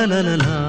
La la la la.